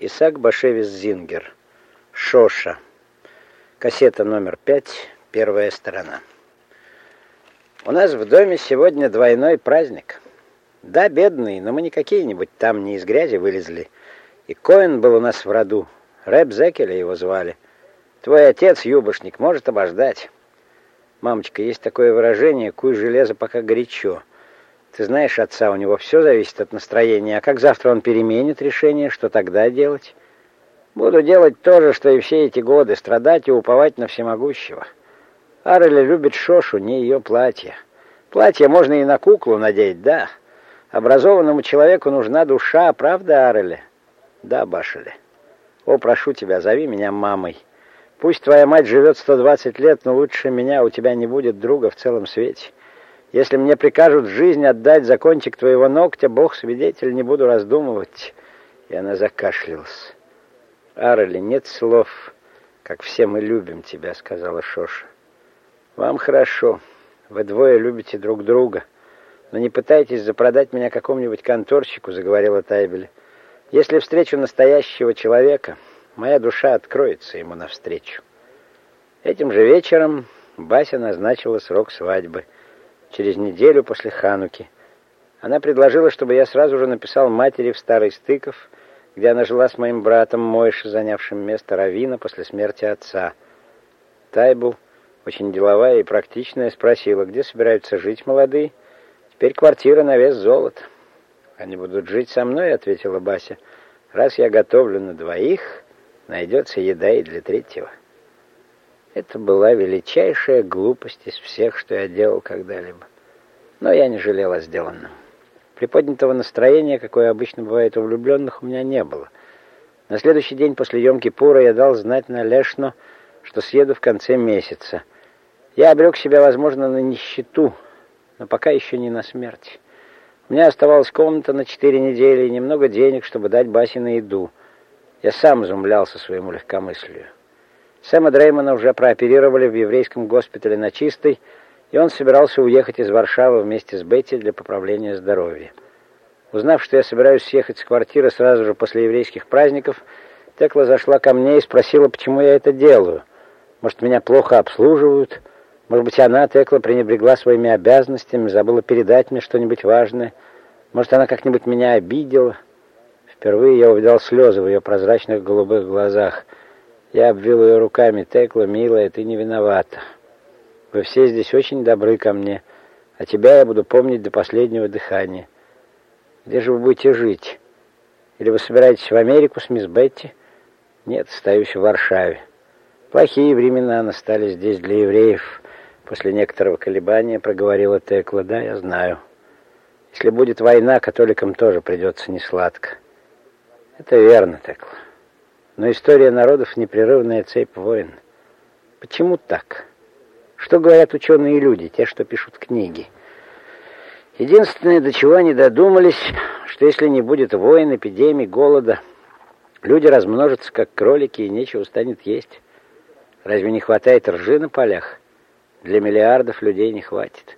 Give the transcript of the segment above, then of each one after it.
Исаак Башевис Зингер. Шоша. Кассета номер пять, первая сторона. У нас в доме сегодня двойной праздник. Да, бедный, но мы не какие-нибудь там не из грязи вылезли. И Коэн был у нас в роду. Рэб Зекеля его звали. Твой отец, юбошник, может обождать. Мамочка, есть такое выражение «куй железо, пока горячо». Ты знаешь отца, у него все зависит от настроения. А как завтра он переменит решение, что тогда делать? Буду делать то же, что и все эти годы, страдать и уповать на всемогущего. Ареля любит Шошу, не ее платье. Платье можно и на куклу надеть, да. Образованному человеку нужна душа, правда, Ареля? Да, Башеля. О, прошу тебя, зови меня мамой. Пусть твоя мать живет 120 лет, но лучше меня у тебя не будет друга в целом свете. Если мне прикажут жизнь отдать за кончик твоего ногтя, Бог свидетель, не буду раздумывать. И она закашлялась. Арли, нет слов, как все мы любим тебя, сказала Шоша. Вам хорошо, вы двое любите друг друга, но не пытайтесь запродать меня какому-нибудь конторщику, заговорила Тайбель. Если встречу настоящего человека, моя душа откроется ему навстречу. Этим же вечером Бася назначила срок свадьбы — через неделю после Хануки. Она предложила, чтобы я сразу же написал матери в Старый Стыков, где она жила с моим братом Мойши, занявшим место Равина после смерти отца. Тайбл, очень деловая и практичная, спросила, где собираются жить молодые. Теперь квартира на вес золота. Они будут жить со мной, ответила Бася. Раз я готовлю на двоих, найдется еда и для третьего. Это была величайшая глупость из всех, что я делал когда-либо. Но я не жалел о сделанном. Приподнятого настроения, какое обычно бывает у влюбленных, у меня не было. На следующий день после емки Пура я дал знать на Лешно, что съеду в конце месяца. Я обрек себя, возможно, на нищету, но пока еще не на смерть. У меня оставалась комната на четыре недели и немного денег, чтобы дать Басе на еду. Я сам изумлялся своему легкомыслию. Сэма Дреймона уже прооперировали в еврейском госпитале на Чистой, и он собирался уехать из Варшавы вместе с Бетти для поправления здоровья. Узнав, что я собираюсь съехать с квартиры сразу же после еврейских праздников, Текла зашла ко мне и спросила, почему я это делаю. Может, меня плохо обслуживают? Может быть, она, Текла, пренебрегла своими обязанностями, забыла передать мне что-нибудь важное? Может, она как-нибудь меня обидела? Впервые я увидел слезы в ее прозрачных голубых глазах — я обвил ее руками. Текла, милая, ты не виновата. Вы все здесь очень добры ко мне, а тебя я буду помнить до последнего дыхания. Где же вы будете жить? Или вы собираетесь в Америку с мисс Бетти? Нет, остаюсь в Варшаве. Плохие времена настали здесь для евреев. После некоторого колебания проговорила Текла. Да, я знаю. Если будет война, католикам тоже придется несладко. Это верно, Текла. Но история народов — непрерывная цепь войн. Почему так? Что говорят ученые люди, те, что пишут книги? Единственное, до чего они додумались, что если не будет войн, эпидемий, голода, люди размножатся, как кролики, и нечего станет есть. Разве не хватает ржи на полях? Для миллиардов людей не хватит.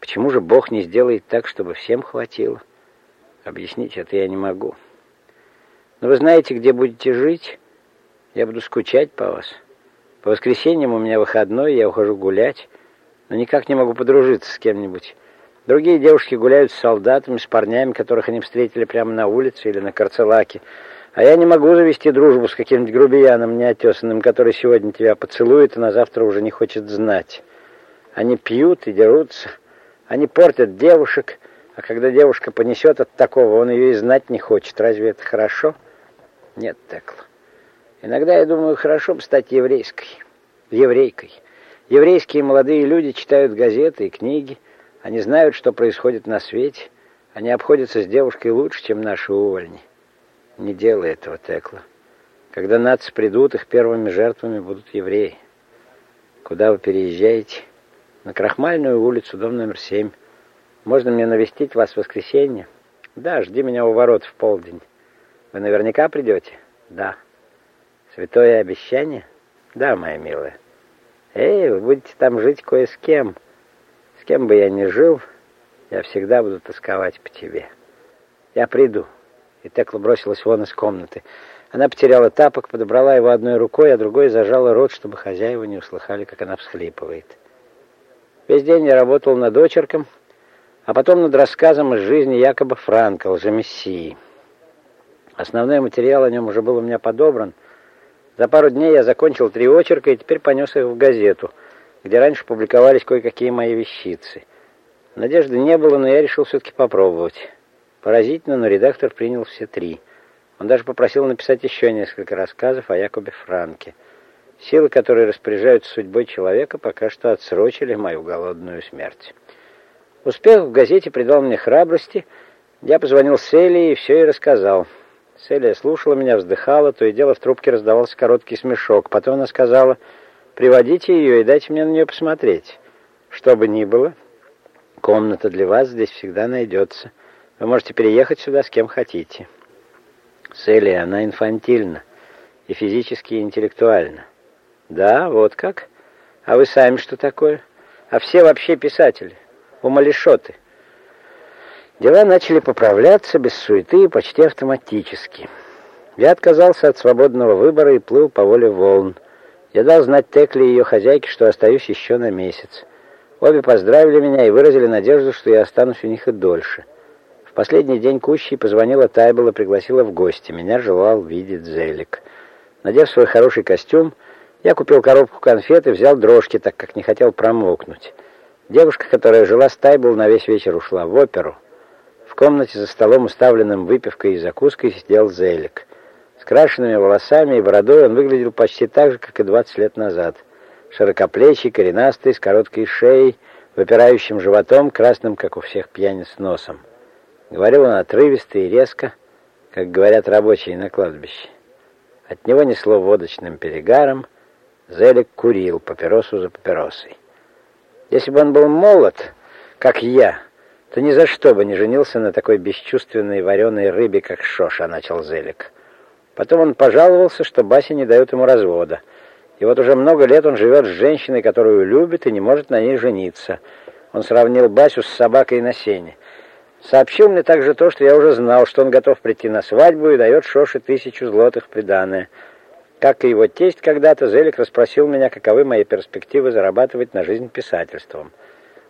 Почему же Бог не сделает так, чтобы всем хватило? Объяснить это я не могу. Но вы знаете, где будете жить? Я буду скучать по вас. По воскресеньям у меня выходной, я ухожу гулять, но никак не могу подружиться с кем-нибудь. Другие девушки гуляют с солдатами, с парнями, которых они встретили прямо на улице или на карцелаке. А я не могу завести дружбу с каким-нибудь грубияном неотесанным, который сегодня тебя поцелует, а на завтра уже не хочет знать. Они пьют и дерутся. Они портят девушек, а когда девушка понесет от такого, он ее и знать не хочет. Разве это хорошо?» Нет, Текла. Иногда я думаю, хорошо бы стать еврейской. Еврейкой. Еврейские молодые люди читают газеты и книги. Они знают, что происходит на свете. Они обходятся с девушкой лучше, чем наши увольни. Не делай этого, Текла. Когда нации придут, их первыми жертвами будут евреи. Куда вы переезжаете? На Крахмальную улицу, дом номер семь. Можно мне навестить вас в воскресенье? Да, жди меня у ворот в полдень. Вы наверняка придете? Да. Святое обещание? Да, моя милая. Эй, вы будете там жить кое с кем. С кем бы я ни жил, я всегда буду тосковать по тебе. Я приду. И Текла бросилась вон из комнаты. Она потеряла тапок, подобрала его одной рукой, а другой зажала рот, чтобы хозяева не услыхали, как она всхлипывает. Весь день я работал над очерком, а потом над рассказом из жизни якобы Франка, лжемессии. Основной материал о нем уже был у меня подобран. За пару дней я закончил три очерка и теперь понес их в газету, где раньше публиковались кое-какие мои вещицы. Надежды не было, но я решил все-таки попробовать. Поразительно, но редактор принял все три – он даже попросил написать еще несколько рассказов о Якобе Франке. Силы, которые распоряжаются судьбой человека, пока что отсрочили мою голодную смерть. Успех в газете придал мне храбрости. Я позвонил Селии и все ей рассказал. Селия слушала меня, вздыхала, то и дело в трубке раздавался короткий смешок. Потом она сказала, приводите ее и дайте мне на нее посмотреть. Что бы ни было, комната для вас здесь всегда найдется. Вы можете переехать сюда с кем хотите. Селия, она инфантильна. И физически, и интеллектуально. Да, вот как? А вы сами что такое? А все вообще писатели. Умалишоты. Дела начали поправляться без суеты и почти автоматически. Я отказался от свободного выбора и плыл по воле волн. Я дал знать Текли и ее хозяйке, что остаюсь еще на месяц. Обе поздравили меня и выразили надежду, что я останусь у них и дольше. В последний день Кущей позвонила Тайбл и пригласила в гости. Меня желал видеть Зелик. Надев свой хороший костюм, я купил коробку конфет и взял дрожки, так как не хотел промокнуть. Девушка, которая жила с Тайбл, на весь вечер ушла в оперу. Комнате за столом, уставленным выпивкой и закуской, сидел Зелик. С крашенными волосами и бородой он выглядел почти так же, как и 20 лет назад. Широкоплечий, коренастый, с короткой шеей, выпирающим животом, красным, как у всех пьяниц, носом. Говорил он отрывисто и резко, как говорят рабочие на кладбище. От него несло водочным перегаром, Зелик курил папиросу за папиросой. Если бы он был молод, как я, то ни за что бы не женился на такой бесчувственной вареной рыбе, как Шоша, начал Зелик. Потом он пожаловался, что Бася не дает ему развода. И вот уже много лет он живет с женщиной, которую любит, и не может на ней жениться. Он сравнил Басю с собакой на сене. Сообщил мне также то, что я уже знал, что он готов прийти на свадьбу и дает Шоше тысячу злотых приданое. Как и его тесть когда-то, Зелик расспросил меня, каковы мои перспективы зарабатывать на жизнь писательством.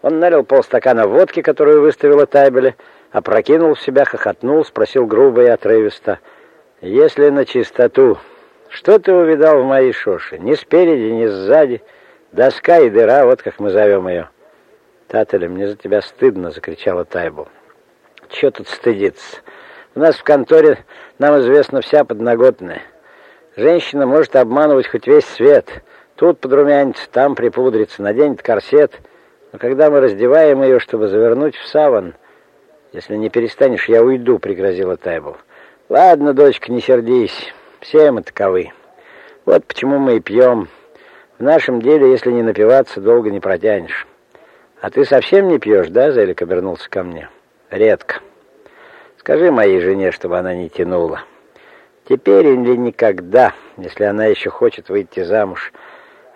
Он налил полстакана водки, которую выставила Тайбеле, опрокинул в себя, хохотнул, спросил грубо и отрывисто. «Если на чистоту, что ты увидал в моей Шоше? Ни спереди, ни сзади. Доска и дыра, вот как мы зовем ее». «Тателя, мне за тебя стыдно!» — закричала Тайбл. Че тут стыдиться? У нас в конторе нам известна вся подноготная. Женщина может обманывать хоть весь свет. Тут подрумянится, там припудрится, наденет корсет. Но когда мы раздеваем ее, чтобы завернуть в саван... Если не перестанешь, я уйду, пригрозила Тайбл. Ладно, дочка, не сердись. Все мы таковы. Вот почему мы и пьем. В нашем деле, если не напиваться, долго не протянешь. А ты совсем не пьешь, да? Зелик обернулся ко мне. Редко. Скажи моей жене, чтобы она не тянула. Теперь или никогда, если она еще хочет выйти замуж.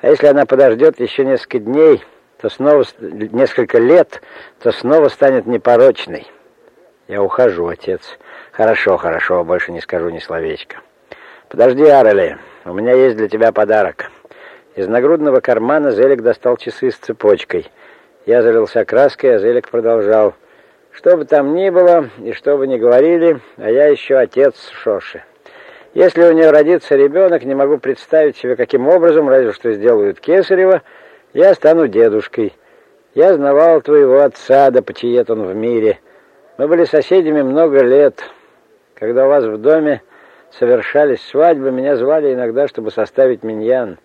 А если она подождет еще несколько дней, то снова несколько лет, то снова станет непорочной. Я ухожу, отец. Хорошо, хорошо, больше не скажу ни словечка. Подожди, Арели, у меня есть для тебя подарок. Из нагрудного кармана Зелик достал часы с цепочкой. Я залился краской, а Зелик продолжал. Что бы там ни было и что бы ни говорили, а я еще отец Шоши. Если у нее родится ребенок, не могу представить себе, каким образом, разве что сделают Кесарева, я стану дедушкой. Я знавал твоего отца, да почиет он в мире. Мы были соседями много лет. Когда у вас в доме совершались свадьбы, меня звали иногда, чтобы составить миньян.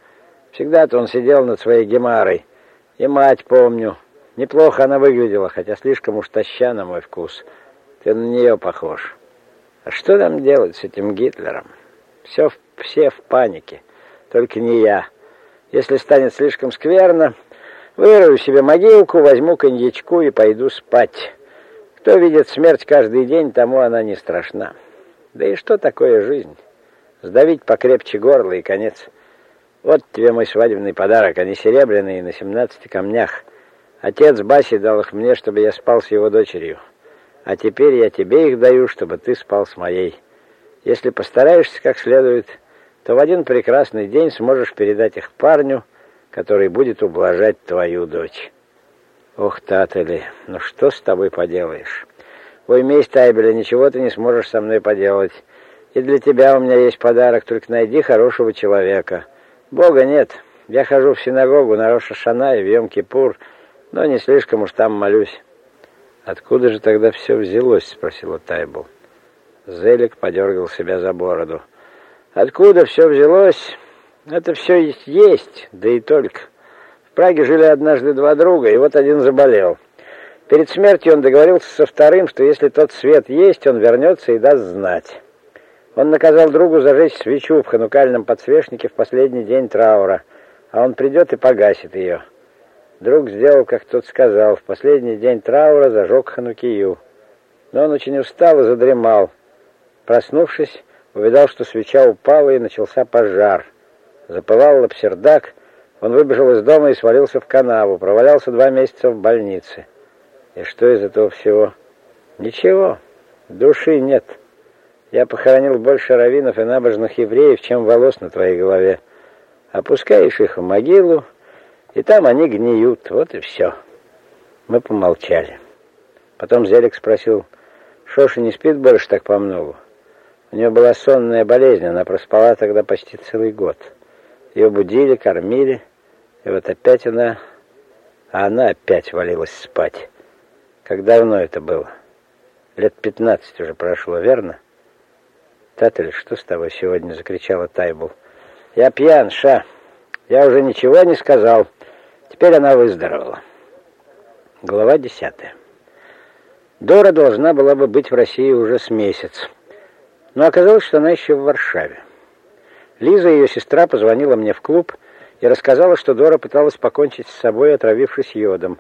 Всегда-то он сидел над своей гемарой. И мать помню. Неплохо она выглядела, хотя слишком уж таща на мой вкус. Ты на нее похож. А что нам делать с этим Гитлером? Все, все в панике, только не я. Если станет слишком скверно, вырою себе могилку, возьму коньячку и пойду спать. Кто видит смерть каждый день, тому она не страшна. Да и что такое жизнь? Сдавить покрепче горло и конец. Вот тебе мой свадебный подарок, они серебряные на семнадцати камнях. Отец Баси дал их мне, чтобы я спал с его дочерью. А теперь я тебе их даю, чтобы ты спал с моей. Если постараешься как следует, то в один прекрасный день сможешь передать их парню, который будет ублажать твою дочь. Ох, Татали, ну что с тобой поделаешь? Ой, месть Тайбеля, ничего ты не сможешь со мной поделать. И для тебя у меня есть подарок, только найди хорошего человека. Бога нет. Я хожу в синагогу на Роша-Шана и в Йом-Кипур, но не слишком уж там молюсь. «Откуда же тогда все взялось?» — спросила Тайбл. Зелик подергал себя за бороду. «Откуда все взялось? Это все есть, да и только. В Праге жили однажды два друга, и вот один заболел. Перед смертью он договорился со вторым, что если тот свет есть, он вернется и даст знать. Он наказал другу зажечь свечу в ханукальном подсвечнике в последний день траура, а он придет и погасит ее. Друг сделал, как тот сказал, в последний день траура зажег ханукию. Но он очень устал и задремал. Проснувшись, увидал, что свеча упала и начался пожар. Запылал лапсердак, он выбежал из дома и свалился в канаву, провалялся два месяца в больнице. И что из этого всего? Ничего, души нет. Я похоронил больше раввинов и набожных евреев, чем волос на твоей голове. Опускаешь их в могилу, и там они гниют, вот и все. Мы помолчали. Потом Зелик спросил, Шоша не спит больше так по многу? У нее была сонная болезнь, она проспала тогда почти целый год. Ее будили, кормили, и вот опять она... А она опять валилась спать. Как давно это было? Лет пятнадцать уже прошло, верно? Татель, что с тобой сегодня?» — закричала Тайбул. «Я пьян, Ша. Я уже ничего не сказал. Теперь она выздоровела». Глава десятая. Дора должна была бы быть в России уже с месяц. Но оказалось, что она еще в Варшаве. Лиза, ее сестра, позвонила мне в клуб и рассказала, что Дора пыталась покончить с собой, отравившись йодом.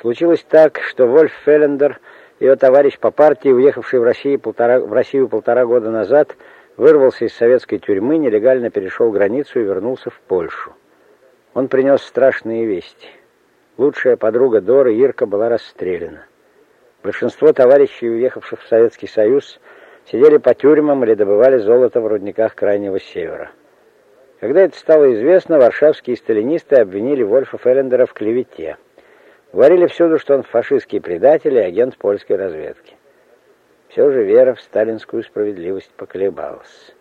Случилось так, что Вольф Феллендер ее товарищ по партии, уехавший в Россию полтора, в Россию полтора года назад, вырвался из советской тюрьмы, нелегально перешел границу и вернулся в Польшу. Он принес страшные вести. Лучшая подруга Доры, Ирка, была расстреляна. Большинство товарищей, уехавших в Советский Союз, сидели по тюрьмам или добывали золото в рудниках Крайнего Севера. Когда это стало известно, варшавские сталинисты обвинили Вольфа Феллендера в клевете. Говорили всюду, что он фашистский предатель и агент польской разведки. Все же вера в сталинскую справедливость поколебалась.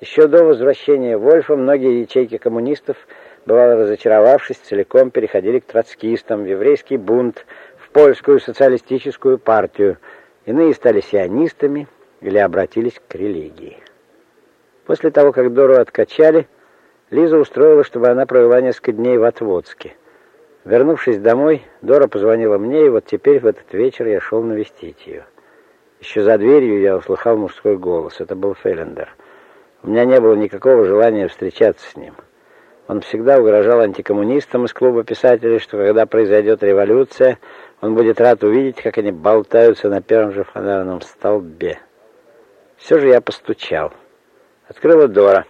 Еще до возвращения Вольфа многие ячейки коммунистов, бывало разочаровавшись, целиком переходили к троцкистам, в еврейский бунт, в польскую социалистическую партию. Иные стали сионистами или обратились к религии. После того, как Дору откачали, Лиза устроила, чтобы она провела несколько дней в Отводске – Вернувшись домой, Дора позвонила мне, и вот теперь в этот вечер я шел навестить ее. Еще за дверью я услыхал мужской голос. Это был Феллендер. У меня не было никакого желания встречаться с ним. Он всегда угрожал антикоммунистам из клуба писателей, что когда произойдет революция, он будет рад увидеть, как они болтаются на первом же фонарном столбе. Все же я постучал. Открыла Дора.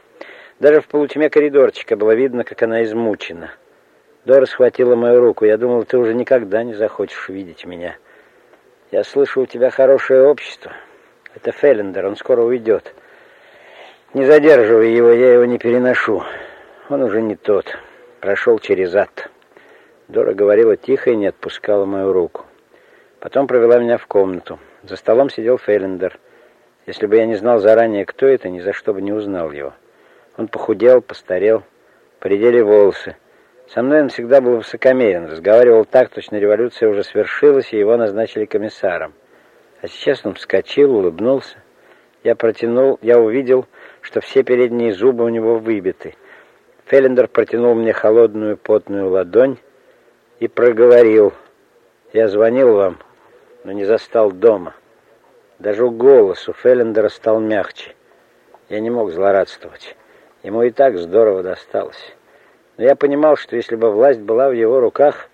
Даже в полутьме коридорчика было видно, как она измучена. Дора схватила мою руку. Я думал, ты уже никогда не захочешь видеть меня. Я слышу, у тебя хорошее общество. Это Феллендер, он скоро уйдет. Не задерживай его, я его не переношу. Он уже не тот. Прошел через ад. Дора говорила тихо и не отпускала мою руку. Потом провела меня в комнату. За столом сидел Феллендер. Если бы я не знал заранее, кто это, ни за что бы не узнал его. Он похудел, постарел, поредели волосы. Со мной он всегда был высокомерен, разговаривал так, точно революция уже свершилась, и его назначили комиссаром. А сейчас он вскочил, улыбнулся. Я протянул, я увидел, что все передние зубы у него выбиты. Феллендер протянул мне холодную потную ладонь и проговорил. Я звонил вам, но не застал дома. Даже голос у Феллендера стал мягче. Я не мог злорадствовать. Ему и так здорово досталось. Но я понимал, что если бы власть была в его руках,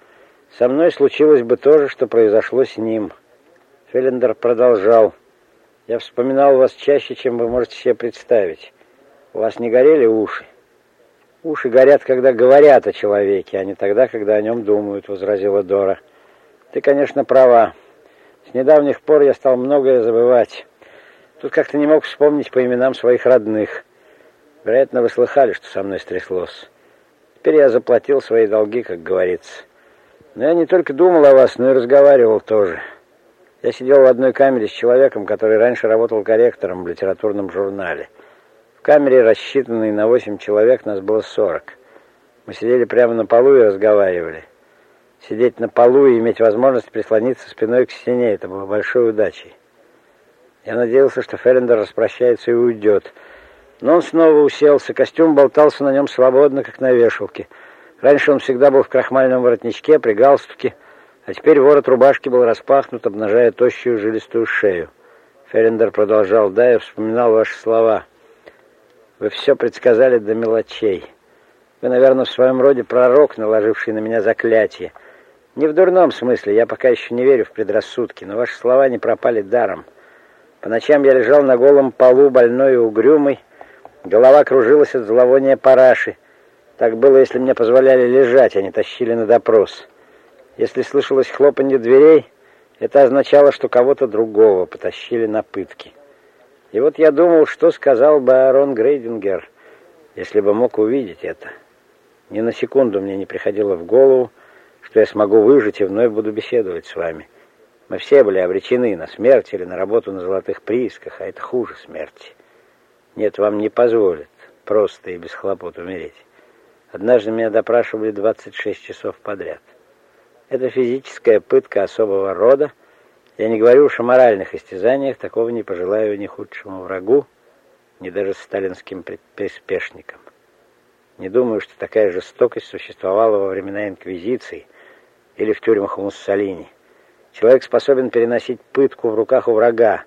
со мной случилось бы то же, что произошло с ним. Феллендер продолжал. «Я вспоминал вас чаще, чем вы можете себе представить. У вас не горели уши?» «Уши горят, когда говорят о человеке, а не тогда, когда о нем думают», — возразила Дора. «Ты, конечно, права. С недавних пор я стал многое забывать. Тут как-то не мог вспомнить по именам своих родных. Вероятно, вы слыхали, что со мной стряслось. Теперь я заплатил свои долги, как говорится. Но я не только думал о вас, но и разговаривал тоже. Я сидел в одной камере с человеком, который раньше работал корректором в литературном журнале. В камере, рассчитанной на 8 человек, нас было 40. Мы сидели прямо на полу и разговаривали. Сидеть на полу и иметь возможность прислониться спиной к стене – это было большой удачей. Я надеялся, что Феллендер распрощается и уйдет. Но он снова уселся, костюм болтался на нем свободно, как на вешалке. Раньше он всегда был в крахмальном воротничке, при галстуке, а теперь ворот рубашки был распахнут, обнажая тощую жилистую шею. Ферендер продолжал, да, я вспоминал ваши слова. Вы все предсказали до мелочей. Вы, наверное, в своем роде пророк, наложивший на меня заклятие. Не в дурном смысле, я пока еще не верю в предрассудки, но ваши слова не пропали даром. По ночам я лежал на голом полу, больной и угрюмый. Голова кружилась от зловония параши. Так было, если мне позволяли лежать, а не тащили на допрос. Если слышалось хлопанье дверей, это означало, что кого-то другого потащили на пытки. И вот я думал, что сказал бы Аарон Грейдингер, если бы мог увидеть это. Ни на секунду мне не приходило в голову, что я смогу выжить и вновь буду беседовать с вами. Мы все были обречены на смерть или на работу на золотых приисках, а это хуже смерти. Нет, вам не позволят просто и без хлопот умереть. Однажды меня допрашивали 26 часов подряд. Это физическая пытка особого рода. Я не говорю уж о моральных истязаниях, такого не пожелаю ни худшему врагу, ни даже сталинским приспешникам. Не думаю, что такая жестокость существовала во времена Инквизиции или в тюрьмах у Муссолини. Человек способен переносить пытку в руках у врага.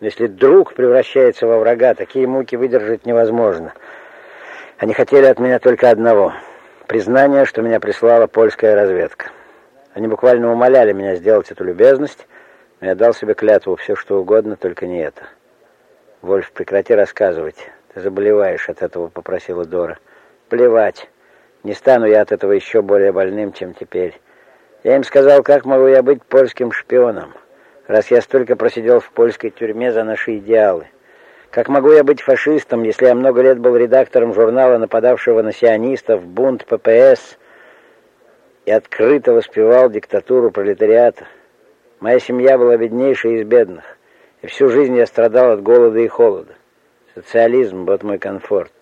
Но если друг превращается во врага, такие муки выдержать невозможно. Они хотели от меня только одного — признания, что меня прислала польская разведка. Они буквально умоляли меня сделать эту любезность, но я дал себе клятву все что угодно, только не это. «Вольф, прекрати рассказывать. Ты заболеваешь от этого», — попросила Дора. «Плевать. Не стану я от этого еще более больным, чем теперь. Я им сказал, как могу я быть польским шпионом, раз я столько просидел в польской тюрьме за наши идеалы. Как могу я быть фашистом, если я много лет был редактором журнала, нападавшего на сионистов, бунт ППС, и открыто воспевал диктатуру пролетариата. Моя семья была беднейшей из бедных, и всю жизнь я страдал от голода и холода. Социализм — вот мой комфорт.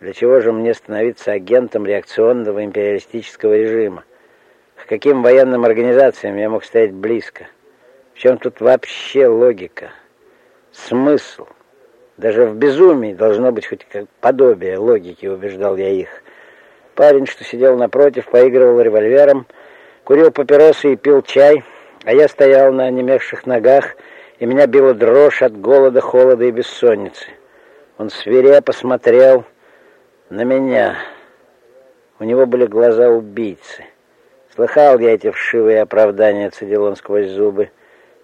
Для чего же мне становиться агентом реакционного империалистического режима? К каким военным организациям я мог стоять близко? В чем тут вообще логика? Смысл? Даже в безумии должно быть хоть подобие логики, убеждал я их. Парень, что сидел напротив, поигрывал револьвером, курил папиросы и пил чай, а я стоял на онемевших ногах, и меня била дрожь от голода, холода и бессонницы. Он свирепо смотрел на меня. У него были глаза убийцы. Слыхал я эти вшивые оправдания, цедил он сквозь зубы.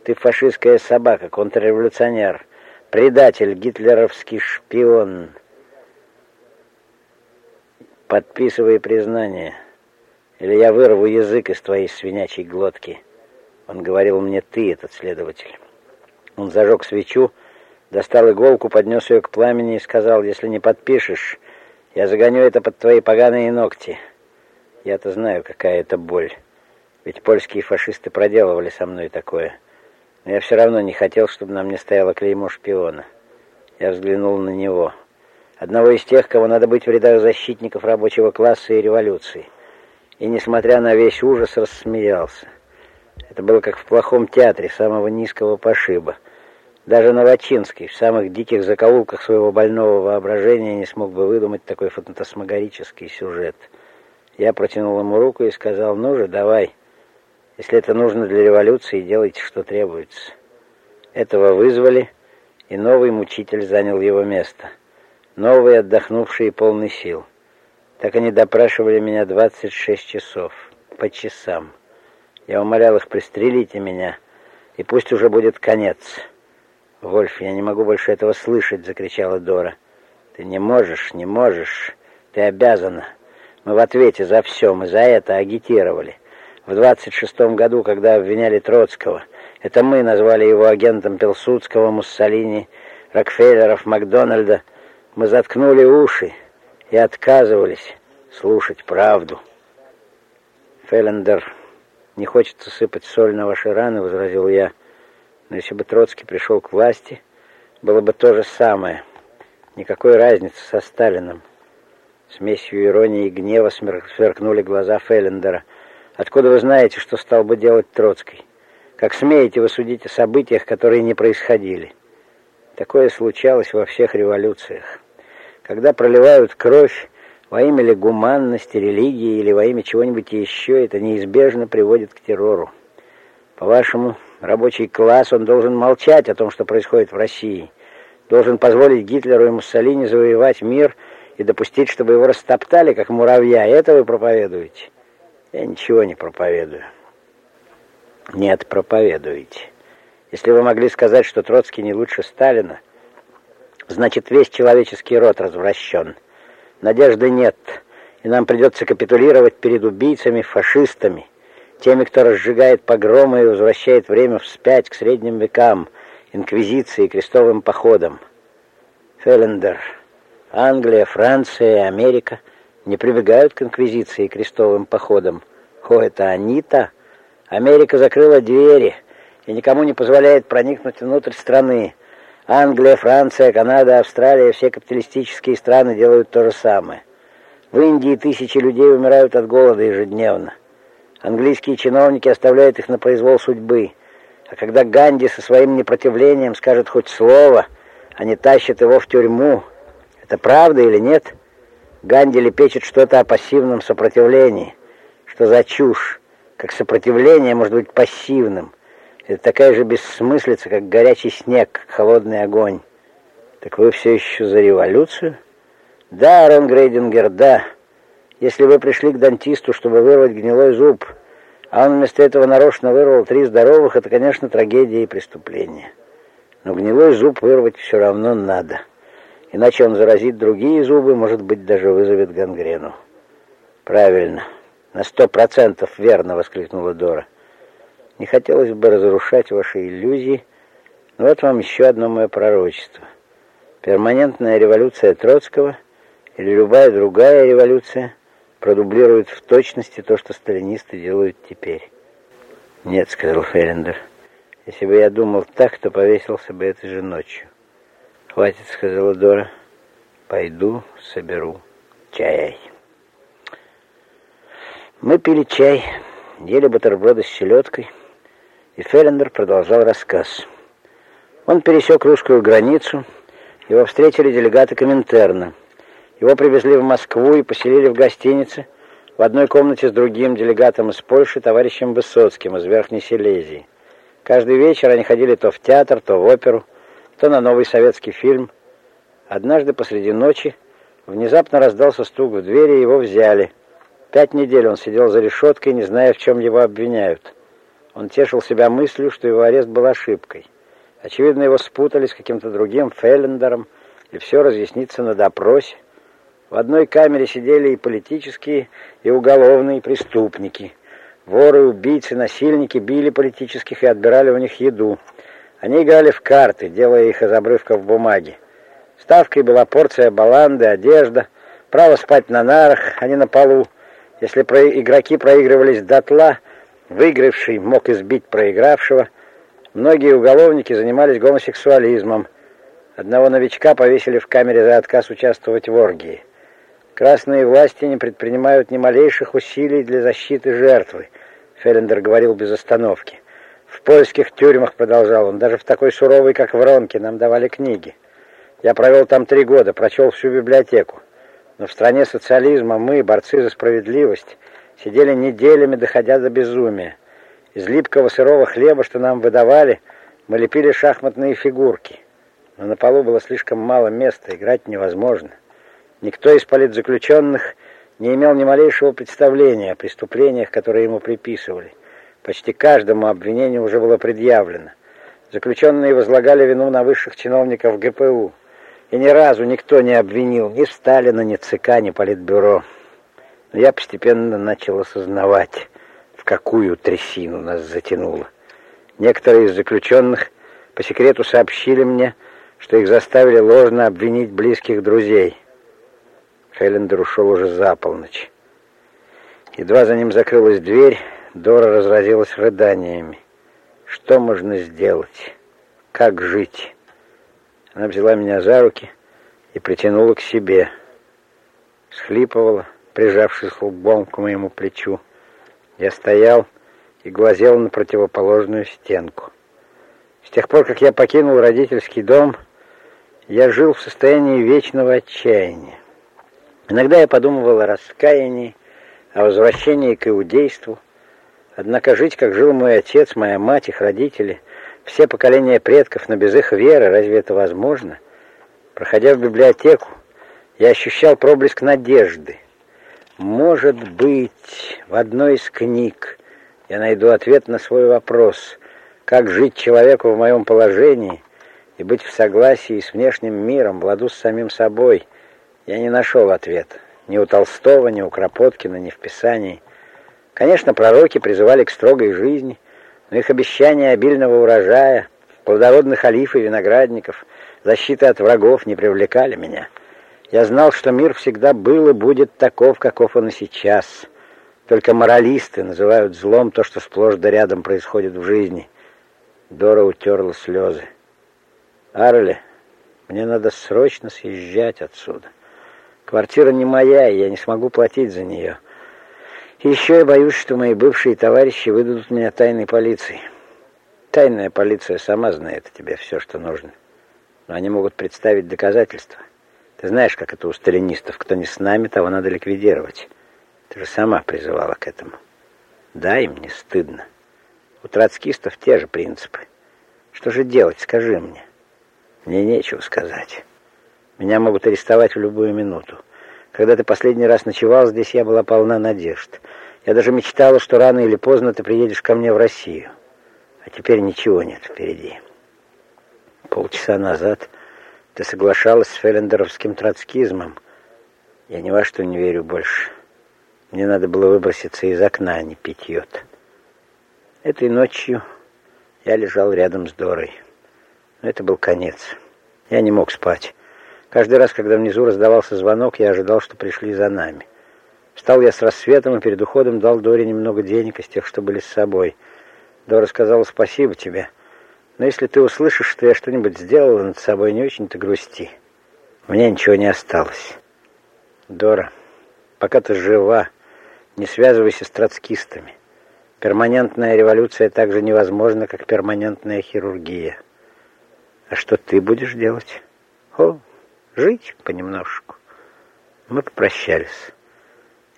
Ты фашистская собака, контрреволюционер, предатель, гитлеровский шпион. Подписывай признание, или я вырву язык из твоей свинячьей глотки. Он говорил мне «ты», этот следователь. Он зажег свечу, достал иголку, поднес ее к пламени и сказал, «Если не подпишешь, я загоню это под твои поганые ногти». Я-то знаю, какая это боль. Ведь польские фашисты проделывали со мной такое. Но я все равно не хотел, чтобы на мне стояло клеймо шпиона. Я взглянул на него одного из тех, кого надо быть в рядах защитников рабочего класса и революции. И, несмотря на весь ужас, рассмеялся. Это было как в плохом театре самого низкого пошиба. Даже Новочинский в самых диких закоулках своего больного воображения не смог бы выдумать такой фантасмагорический сюжет. Я протянул ему руку и сказал, ну же, давай. Если это нужно для революции, делайте, что требуется. Этого вызвали, и новый мучитель занял его место новые, отдохнувшие и полный сил. Так они допрашивали меня 26 часов, по часам. Я умолял их, пристрелите меня, и пусть уже будет конец. «Вольф, я не могу больше этого слышать!» — закричала Дора. «Ты не можешь, не можешь, ты обязана. Мы в ответе за все, мы за это агитировали. В 26 году, когда обвиняли Троцкого, Это мы назвали его агентом Пилсудского, Муссолини, Рокфеллеров, Макдональда. Мы заткнули уши и отказывались слушать правду. Феллендер, не хочется сыпать соль на ваши раны, возразил я. Но если бы Троцкий пришел к власти, было бы то же самое. Никакой разницы со Сталиным. Смесью иронии и гнева сверкнули глаза Феллендера. Откуда вы знаете, что стал бы делать Троцкий? Как смеете вы судить о событиях, которые не происходили? Такое случалось во всех революциях. Когда проливают кровь во имя ли гуманности, религии или во имя чего-нибудь еще, это неизбежно приводит к террору. По-вашему, рабочий класс, он должен молчать о том, что происходит в России. Должен позволить Гитлеру и Муссолини завоевать мир и допустить, чтобы его растоптали, как муравья. Это вы проповедуете? Я ничего не проповедую. Нет, проповедуете. Если вы могли сказать, что Троцкий не лучше Сталина, значит, весь человеческий род развращен. Надежды нет, и нам придется капитулировать перед убийцами, фашистами, теми, кто разжигает погромы и возвращает время вспять к средним векам, инквизиции и крестовым походам. Феллендер, Англия, Франция Америка не прибегают к инквизиции и крестовым походам. О, это они-то! Америка закрыла двери и никому не позволяет проникнуть внутрь страны. Англия, Франция, Канада, Австралия, все капиталистические страны делают то же самое. В Индии тысячи людей умирают от голода ежедневно. Английские чиновники оставляют их на произвол судьбы. А когда Ганди со своим непротивлением скажет хоть слово, они тащат его в тюрьму. Это правда или нет? Ганди лепечет что-то о пассивном сопротивлении. Что за чушь? Как сопротивление может быть пассивным? Это такая же бессмыслица, как горячий снег, холодный огонь. Так вы все еще за революцию? Да, Рон Грейдингер, да. Если вы пришли к дантисту, чтобы вырвать гнилой зуб, а он вместо этого нарочно вырвал три здоровых, это, конечно, трагедия и преступление. Но гнилой зуб вырвать все равно надо. Иначе он заразит другие зубы, может быть, даже вызовет гангрену. Правильно. На сто процентов верно, воскликнула Дора. Не хотелось бы разрушать ваши иллюзии, но вот вам еще одно мое пророчество. Перманентная революция Троцкого или любая другая революция продублирует в точности то, что сталинисты делают теперь. «Нет», — сказал Ферендер. «Если бы я думал так, то повесился бы этой же ночью». «Хватит», — сказала Дора. «Пойду соберу чай». Мы пили чай, ели бутерброды с селедкой, и Феллендер продолжал рассказ. Он пересек русскую границу, его встретили делегаты Коминтерна. Его привезли в Москву и поселили в гостинице в одной комнате с другим делегатом из Польши, товарищем Высоцким из Верхней Силезии. Каждый вечер они ходили то в театр, то в оперу, то на новый советский фильм. Однажды посреди ночи внезапно раздался стук в двери, и его взяли. Пять недель он сидел за решеткой, не зная, в чем его обвиняют. Он тешил себя мыслью, что его арест был ошибкой. Очевидно, его спутали с каким-то другим Феллендером, и все разъяснится на допросе. В одной камере сидели и политические, и уголовные преступники. Воры, убийцы, насильники били политических и отбирали у них еду. Они играли в карты, делая их из обрывков бумаги. Ставкой была порция баланды, одежда, право спать на нарах, а не на полу. Если про игроки проигрывались дотла, Выигравший мог избить проигравшего. Многие уголовники занимались гомосексуализмом. Одного новичка повесили в камере за отказ участвовать в оргии. Красные власти не предпринимают ни малейших усилий для защиты жертвы, Феллендер говорил без остановки. В польских тюрьмах, продолжал он, даже в такой суровой, как Вронки, нам давали книги. Я провел там три года, прочел всю библиотеку. Но в стране социализма мы, борцы за справедливость, Сидели неделями, доходя до безумия. Из липкого сырого хлеба, что нам выдавали, мы лепили шахматные фигурки. Но на полу было слишком мало места, играть невозможно. Никто из политзаключенных не имел ни малейшего представления о преступлениях, которые ему приписывали. Почти каждому обвинению уже было предъявлено. Заключенные возлагали вину на высших чиновников ГПУ. И ни разу никто не обвинил ни Сталина, ни ЦК, ни Политбюро я постепенно начал осознавать, в какую трясину нас затянуло. Некоторые из заключенных по секрету сообщили мне, что их заставили ложно обвинить близких друзей. Хеллендер ушел уже за полночь. Едва за ним закрылась дверь, Дора разразилась рыданиями. Что можно сделать? Как жить? Она взяла меня за руки и притянула к себе. Схлипывала, прижавшись лбом к моему плечу. Я стоял и глазел на противоположную стенку. С тех пор, как я покинул родительский дом, я жил в состоянии вечного отчаяния. Иногда я подумывал о раскаянии, о возвращении к иудейству. Однако жить, как жил мой отец, моя мать, их родители, все поколения предков, но без их веры, разве это возможно? Проходя в библиотеку, я ощущал проблеск надежды. Может быть, в одной из книг я найду ответ на свой вопрос, как жить человеку в моем положении и быть в согласии с внешним миром, в ладу с самим собой. Я не нашел ответа. Ни у Толстого, ни у Кропоткина, ни в Писании. Конечно, пророки призывали к строгой жизни, но их обещания обильного урожая, плодородных олив и виноградников, защиты от врагов не привлекали меня. Я знал, что мир всегда был и будет таков, каков он и сейчас. Только моралисты называют злом то, что сплошь да рядом происходит в жизни. Дора утерла слезы. «Арли, мне надо срочно съезжать отсюда. Квартира не моя, и я не смогу платить за нее. Еще я боюсь, что мои бывшие товарищи выдадут меня тайной полиции. Тайная полиция сама знает о тебе все, что нужно. Но они могут представить доказательства. Ты знаешь, как это у сталинистов. Кто не с нами, того надо ликвидировать. Ты же сама призывала к этому. Да, им не стыдно. У троцкистов те же принципы. Что же делать, скажи мне. Мне нечего сказать. Меня могут арестовать в любую минуту. Когда ты последний раз ночевал здесь, я была полна надежд. Я даже мечтала, что рано или поздно ты приедешь ко мне в Россию. А теперь ничего нет впереди. Полчаса назад ты соглашалась с феллендеровским троцкизмом. Я ни во что не верю больше. Мне надо было выброситься из окна, а не пить йод. Этой ночью я лежал рядом с Дорой. Но это был конец. Я не мог спать. Каждый раз, когда внизу раздавался звонок, я ожидал, что пришли за нами. Встал я с рассветом и перед уходом дал Доре немного денег из тех, что были с собой. Дора сказала спасибо тебе. Но если ты услышишь, что я что-нибудь сделала над собой, не очень-то грусти. Мне ничего не осталось. Дора, пока ты жива, не связывайся с троцкистами. Перманентная революция так же невозможна, как перманентная хирургия. А что ты будешь делать? О, жить понемножку. Мы попрощались.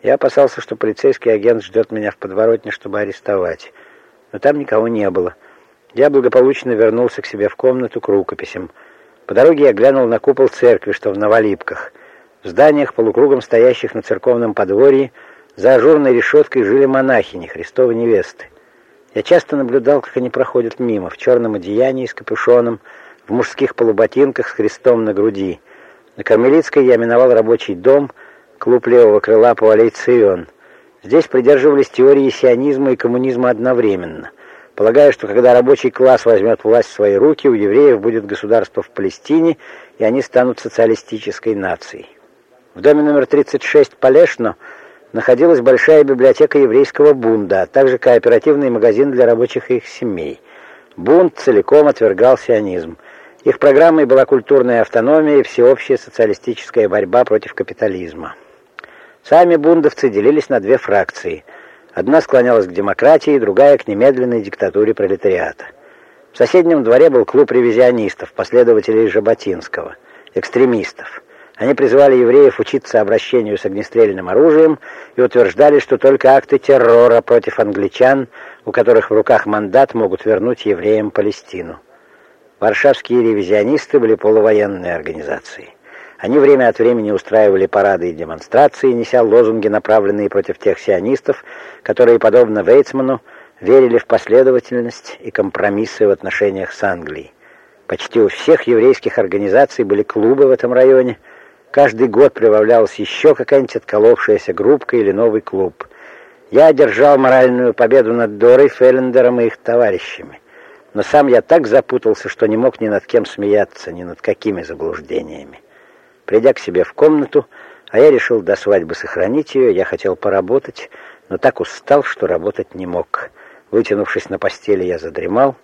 Я опасался, что полицейский агент ждет меня в подворотне, чтобы арестовать. Но там никого не было. Я благополучно вернулся к себе в комнату к рукописям. По дороге я глянул на купол церкви, что в Новолипках. В зданиях, полукругом стоящих на церковном подворье, за ажурной решеткой жили монахини, Христовы невесты. Я часто наблюдал, как они проходят мимо, в черном одеянии с капюшоном, в мужских полуботинках с крестом на груди. На Кармелитской я миновал рабочий дом, клуб левого крыла по аллее Цион. Здесь придерживались теории сионизма и коммунизма одновременно. Полагаю, что когда рабочий класс возьмет власть в свои руки, у евреев будет государство в Палестине, и они станут социалистической нацией. В доме номер 36 Полешно находилась большая библиотека еврейского бунда, а также кооперативный магазин для рабочих и их семей. Бунд целиком отвергал сионизм. Их программой была культурная автономия и всеобщая социалистическая борьба против капитализма. Сами бундовцы делились на две фракции. Одна склонялась к демократии, другая к немедленной диктатуре пролетариата. В соседнем дворе был клуб ревизионистов, последователей Жаботинского, экстремистов. Они призывали евреев учиться обращению с огнестрельным оружием и утверждали, что только акты террора против англичан, у которых в руках мандат, могут вернуть евреям Палестину. Варшавские ревизионисты были полувоенной организацией. Они время от времени устраивали парады и демонстрации, неся лозунги, направленные против тех сионистов, которые, подобно Вейцману, верили в последовательность и компромиссы в отношениях с Англией. Почти у всех еврейских организаций были клубы в этом районе – Каждый год прибавлялась еще какая-нибудь отколовшаяся группка или новый клуб. Я одержал моральную победу над Дорой Феллендером и их товарищами. Но сам я так запутался, что не мог ни над кем смеяться, ни над какими заблуждениями. Придя к себе в комнату, а я решил до свадьбы сохранить ее, я хотел поработать, но так устал, что работать не мог. Вытянувшись на постели, я задремал,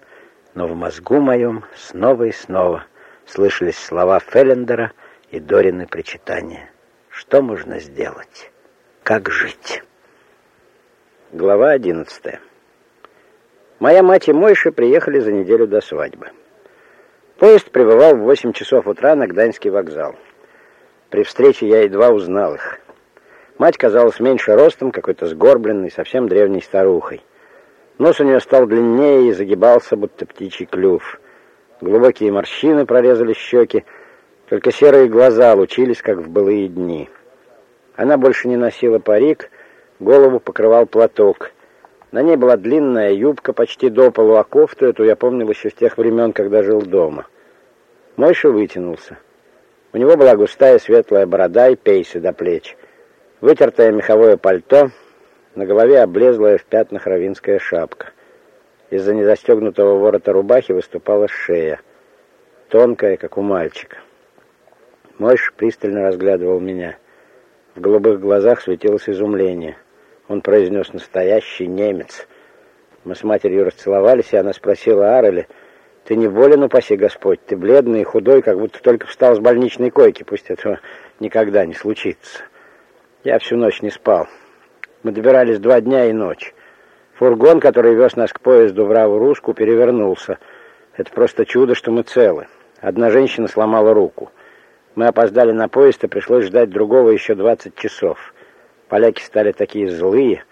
но в мозгу моем снова и снова слышались слова Феллендера и Дорины причитания. Что можно сделать? Как жить? Глава одиннадцатая. Моя мать и Мойша приехали за неделю до свадьбы. Поезд прибывал в 8 часов утра на Гданьский вокзал. При встрече я едва узнал их. Мать казалась меньше ростом, какой-то сгорбленной, совсем древней старухой. Нос у нее стал длиннее и загибался, будто птичий клюв. Глубокие морщины прорезали щеки, только серые глаза лучились, как в былые дни. Она больше не носила парик, голову покрывал платок — на ней была длинная юбка почти до полу, а кофту эту я помнил еще с тех времен, когда жил дома. Мойша вытянулся. У него была густая светлая борода и пейсы до плеч. Вытертое меховое пальто, на голове облезлая в пятнах равинская шапка. Из-за незастегнутого ворота рубахи выступала шея, тонкая, как у мальчика. Мойш пристально разглядывал меня. В голубых глазах светилось изумление — он произнес «настоящий немец». Мы с матерью расцеловались, и она спросила Ареле, «Ты не болен, упаси Господь? Ты бледный и худой, как будто только встал с больничной койки. Пусть этого никогда не случится». Я всю ночь не спал. Мы добирались два дня и ночь. Фургон, который вез нас к поезду в Раву-Руску, перевернулся. Это просто чудо, что мы целы. Одна женщина сломала руку. Мы опоздали на поезд, и пришлось ждать другого еще 20 часов. Поляки стали такие злые.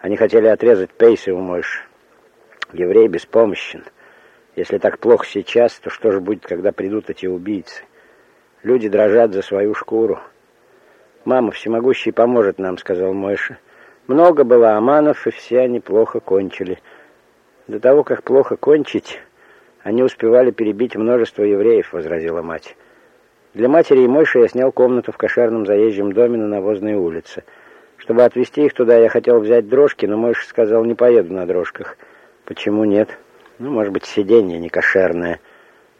Они хотели отрезать пейсы у мышь. Еврей беспомощен. Если так плохо сейчас, то что же будет, когда придут эти убийцы? Люди дрожат за свою шкуру. «Мама всемогущий поможет нам», — сказал Мойша. «Много было аманов, и все они плохо кончили. До того, как плохо кончить, они успевали перебить множество евреев», — возразила мать. Для матери и Мойши я снял комнату в кошерном заезжем доме на навозной улице — чтобы отвезти их туда, я хотел взять дрожки, но Мойша сказал, не поеду на дрожках. Почему нет? Ну, может быть, сиденье не кошерное.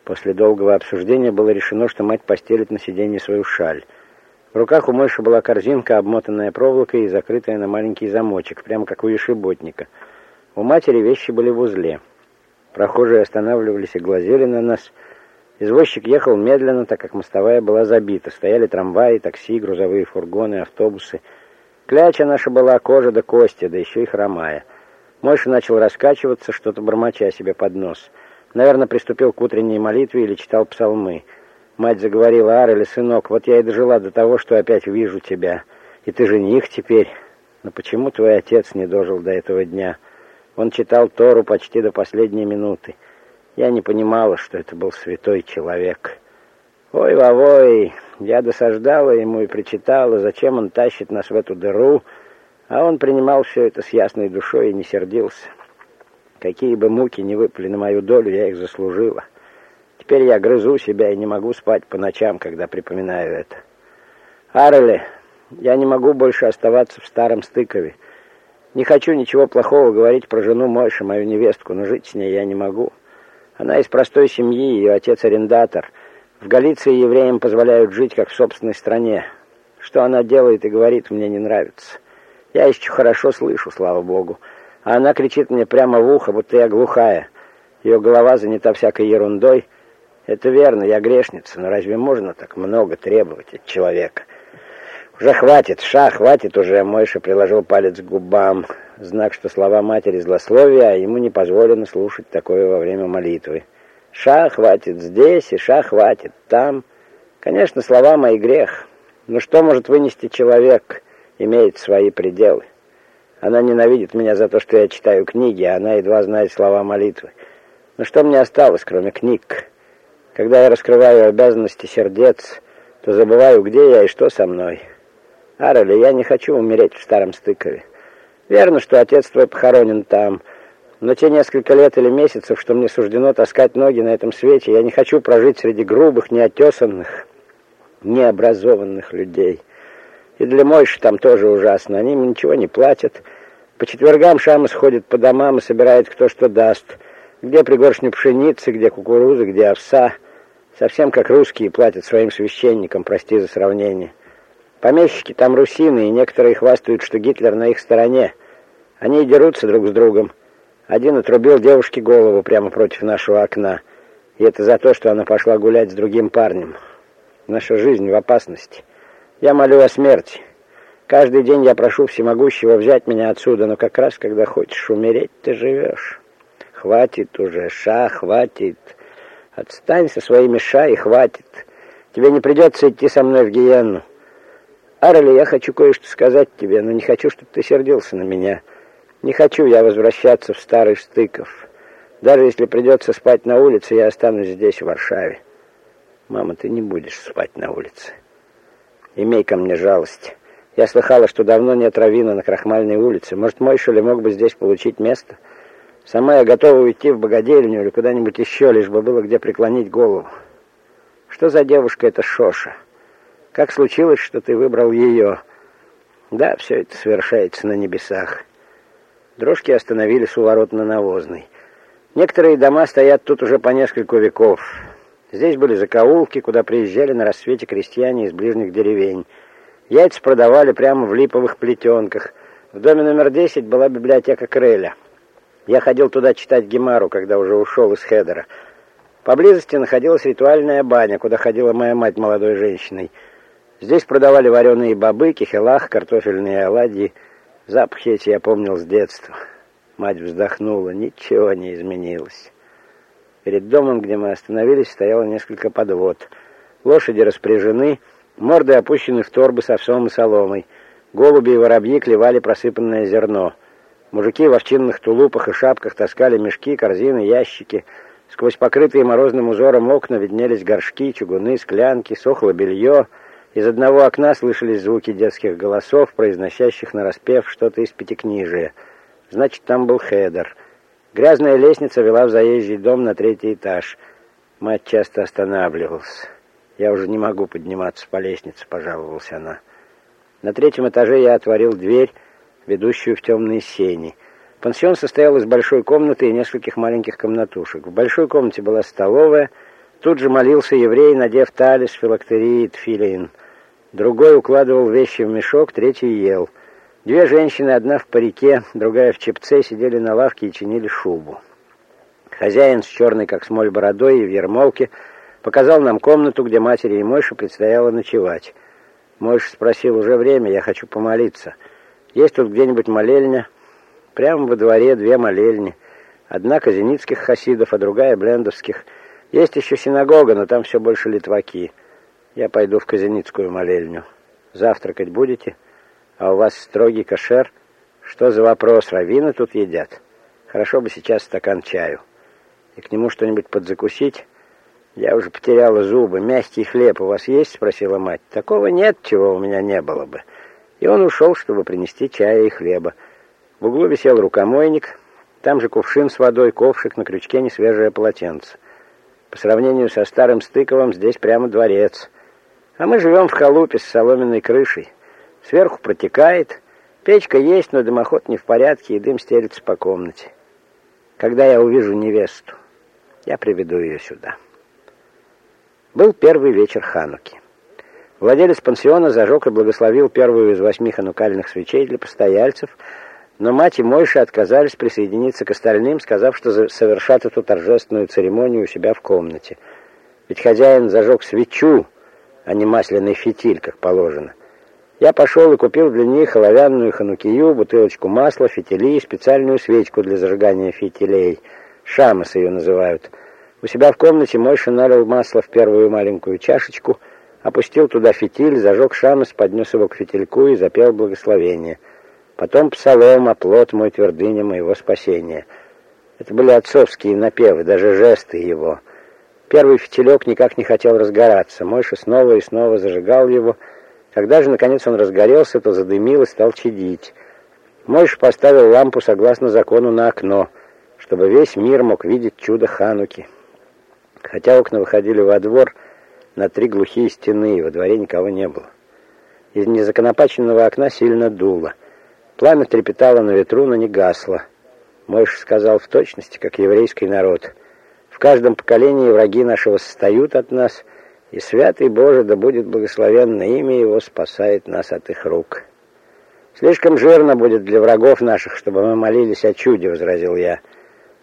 После долгого обсуждения было решено, что мать постелит на сиденье свою шаль. В руках у Мойши была корзинка, обмотанная проволокой и закрытая на маленький замочек, прямо как у ешеботника. У матери вещи были в узле. Прохожие останавливались и глазели на нас. Извозчик ехал медленно, так как мостовая была забита. Стояли трамваи, такси, грузовые фургоны, автобусы — Кляча наша была кожа до кости, да еще и хромая. Мойша начал раскачиваться, что-то бормоча себе под нос. Наверное, приступил к утренней молитве или читал псалмы. Мать заговорила, Арели, сынок, вот я и дожила до того, что опять вижу тебя. И ты жених теперь. Но почему твой отец не дожил до этого дня? Он читал Тору почти до последней минуты. Я не понимала, что это был святой человек». Ой, вовой, я досаждала ему и причитала, зачем он тащит нас в эту дыру, а он принимал все это с ясной душой и не сердился. Какие бы муки не выпали на мою долю, я их заслужила. Теперь я грызу себя и не могу спать по ночам, когда припоминаю это. Арли, я не могу больше оставаться в старом Стыкове. Не хочу ничего плохого говорить про жену Мойши, мою невестку, но жить с ней я не могу. Она из простой семьи, ее отец арендатор — в Галиции евреям позволяют жить, как в собственной стране. Что она делает и говорит, мне не нравится. Я еще хорошо слышу, слава богу. А она кричит мне прямо в ухо, будто я глухая. Ее голова занята всякой ерундой. Это верно, я грешница, но разве можно так много требовать от человека? Уже хватит, ша, хватит уже. Мойша приложил палец к губам. Знак, что слова матери злословия, а ему не позволено слушать такое во время молитвы. Ша хватит здесь, и ша хватит там. Конечно, слова мои грех. Но что может вынести человек, имеет свои пределы? Она ненавидит меня за то, что я читаю книги, а она едва знает слова молитвы. Но что мне осталось, кроме книг? Когда я раскрываю обязанности сердец, то забываю, где я и что со мной. Арали, я не хочу умереть в старом Стыкове. Верно, что отец твой похоронен там, — но те несколько лет или месяцев, что мне суждено таскать ноги на этом свете, я не хочу прожить среди грубых, неотесанных, необразованных людей. И для Мойши там тоже ужасно. Они мне ничего не платят. По четвергам Шама сходит по домам и собирает кто что даст. Где пригоршню пшеницы, где кукурузы, где овса. Совсем как русские платят своим священникам, прости за сравнение. Помещики там русины, и некоторые хвастают, что Гитлер на их стороне. Они дерутся друг с другом. Один отрубил девушке голову прямо против нашего окна. И это за то, что она пошла гулять с другим парнем. Наша жизнь в опасности. Я молю о смерти. Каждый день я прошу всемогущего взять меня отсюда, но как раз, когда хочешь умереть, ты живешь. Хватит уже, ша, хватит. Отстань со своими ша и хватит. Тебе не придется идти со мной в гиенну. Арли, я хочу кое-что сказать тебе, но не хочу, чтобы ты сердился на меня. Не хочу я возвращаться в старый Штыков. Даже если придется спать на улице, я останусь здесь, в Варшаве. Мама, ты не будешь спать на улице. Имей ко мне жалость. Я слыхала, что давно нет равина на Крахмальной улице. Может, мой что ли мог бы здесь получить место? Сама я готова уйти в богадельню или куда-нибудь еще, лишь бы было где преклонить голову. Что за девушка эта Шоша? Как случилось, что ты выбрал ее? Да, все это совершается на небесах. Дрожки остановились у ворот на Навозной. Некоторые дома стоят тут уже по несколько веков. Здесь были закоулки, куда приезжали на рассвете крестьяне из ближних деревень. Яйца продавали прямо в липовых плетенках. В доме номер 10 была библиотека Креля. Я ходил туда читать Гемару, когда уже ушел из Хедера. Поблизости находилась ритуальная баня, куда ходила моя мать молодой женщиной. Здесь продавали вареные бобы, кихелах, картофельные оладьи. Запахи эти я помнил с детства. Мать вздохнула, ничего не изменилось. Перед домом, где мы остановились, стояло несколько подвод. Лошади распряжены, морды опущены в торбы с овсом и соломой. Голуби и воробьи клевали просыпанное зерно. Мужики в овчинных тулупах и шапках таскали мешки, корзины, ящики. Сквозь покрытые морозным узором окна виднелись горшки, чугуны, склянки, сохло белье — из одного окна слышались звуки детских голосов, произносящих нараспев что-то из пятикнижия. Значит, там был хедер. Грязная лестница вела в заезжий дом на третий этаж. Мать часто останавливалась. «Я уже не могу подниматься по лестнице», — пожаловалась она. На третьем этаже я отворил дверь, ведущую в темные сени. Пансион состоял из большой комнаты и нескольких маленьких комнатушек. В большой комнате была столовая. Тут же молился еврей, надев талис, филактерии, тфилин — Другой укладывал вещи в мешок, третий ел. Две женщины, одна в парике, другая в чепце, сидели на лавке и чинили шубу. Хозяин с черной, как смоль, бородой и в ермолке показал нам комнату, где матери и Мойше предстояло ночевать. Мойша спросил, уже время, я хочу помолиться. Есть тут где-нибудь молельня? Прямо во дворе две молельни. Одна казиницких хасидов, а другая блендовских. Есть еще синагога, но там все больше литваки. Я пойду в Казаницкую молельню. Завтракать будете? А у вас строгий кошер? Что за вопрос? Равины тут едят? Хорошо бы сейчас стакан чаю. И к нему что-нибудь подзакусить? Я уже потеряла зубы. Мягкий хлеб у вас есть? Спросила мать. Такого нет, чего у меня не было бы. И он ушел, чтобы принести чая и хлеба. В углу висел рукомойник. Там же кувшин с водой, ковшик, на крючке несвежее полотенце. По сравнению со старым Стыковым здесь прямо дворец. А мы живем в халупе с соломенной крышей. Сверху протекает. Печка есть, но дымоход не в порядке, и дым стелится по комнате. Когда я увижу невесту, я приведу ее сюда. Был первый вечер Хануки. Владелец пансиона зажег и благословил первую из восьми ханукальных свечей для постояльцев, но мать и Мойша отказались присоединиться к остальным, сказав, что совершат эту торжественную церемонию у себя в комнате. Ведь хозяин зажег свечу, а не масляный фитиль, как положено. Я пошел и купил для них оловянную ханукию, бутылочку масла, фитили и специальную свечку для зажигания фитилей. Шамас ее называют. У себя в комнате Мойша налил масло в первую маленькую чашечку, опустил туда фитиль, зажег шамас, поднес его к фитильку и запел благословение. Потом псалом, оплот мой твердыня моего спасения. Это были отцовские напевы, даже жесты его — Первый фитилек никак не хотел разгораться. Мойша снова и снова зажигал его. Когда же, наконец, он разгорелся, то задымил и стал чадить. Мойша поставил лампу согласно закону на окно, чтобы весь мир мог видеть чудо Хануки. Хотя окна выходили во двор, на три глухие стены, и во дворе никого не было. Из незаконопаченного окна сильно дуло. Пламя трепетало на ветру, но не гасло. Мойш сказал в точности, как еврейский народ. В каждом поколении враги нашего состоят от нас, и святый Боже, да будет благословенно имя Его, спасает нас от их рук. Слишком жирно будет для врагов наших, чтобы мы молились о чуде, возразил я.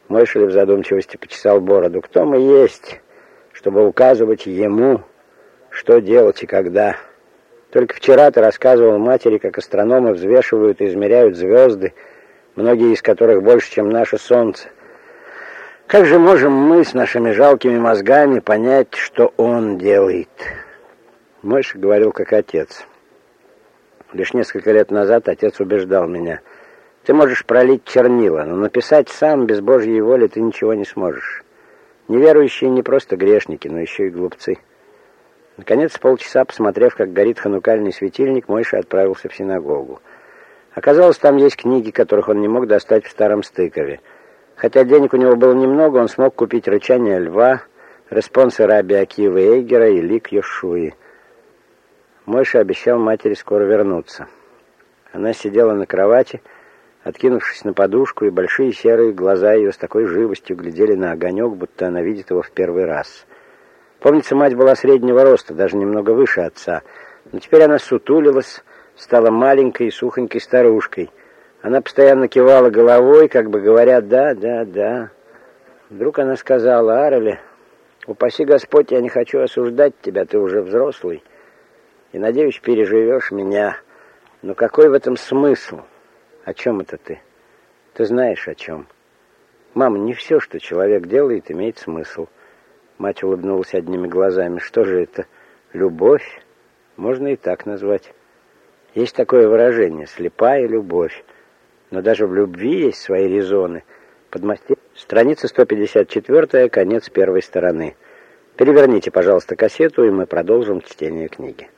Мойшель в задумчивости почесал бороду. Кто мы есть, чтобы указывать ему, что делать и когда? Только вчера ты рассказывал матери, как астрономы взвешивают и измеряют звезды, многие из которых больше, чем наше Солнце. Как же можем мы с нашими жалкими мозгами понять, что он делает? Мойша говорил как отец. Лишь несколько лет назад отец убеждал меня. Ты можешь пролить чернила, но написать сам без Божьей воли ты ничего не сможешь. Неверующие не просто грешники, но еще и глупцы. Наконец, полчаса, посмотрев, как горит ханукальный светильник, Мойша отправился в синагогу. Оказалось, там есть книги, которых он не мог достать в старом стыкове. Хотя денег у него было немного, он смог купить «Рычание льва», «Респонсы Раби Эйгера» и «Лик Йошуи». Мойша обещал матери скоро вернуться. Она сидела на кровати, откинувшись на подушку, и большие серые глаза ее с такой живостью глядели на огонек, будто она видит его в первый раз. Помнится, мать была среднего роста, даже немного выше отца, но теперь она сутулилась, стала маленькой и сухонькой старушкой. Она постоянно кивала головой, как бы говоря «да, да, да». Вдруг она сказала «Ареле, упаси Господь, я не хочу осуждать тебя, ты уже взрослый, и, надеюсь, переживешь меня. Но какой в этом смысл? О чем это ты? Ты знаешь, о чем. Мама, не все, что человек делает, имеет смысл. Мать улыбнулась одними глазами. Что же это? Любовь? Можно и так назвать. Есть такое выражение «слепая любовь». Но даже в любви есть свои резоны. Подмасте... Страница 154, конец первой стороны. Переверните, пожалуйста, кассету, и мы продолжим чтение книги.